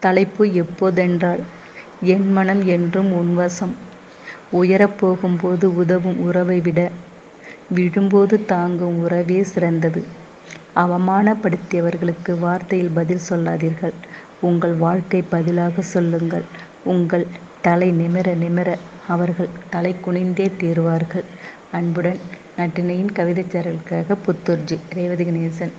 தலைப்பு எப்போதென்றால் என் மனம் என்றும் உன்வசம். உயரப்போகும்போது போகும்போது உதவும் உறவைவிட விழும்போது தாங்கும் உறவே சிறந்தது. அவமானப்படுத்தியவர்களுக்கு வார்த்தையில் பதில் சொல்லாதீர்கள். உங்கள் வாழ்க்கை பதிலாக சொல்லுங்கள். உங்கள் தலை நிமிர நிமிர அவர்கள் தலை குனிந்தே தீருவார்கள். அன்புடன் நட்டினையின் கவிதைச் புத்தூர்ஜி ரேவதி கணேசன்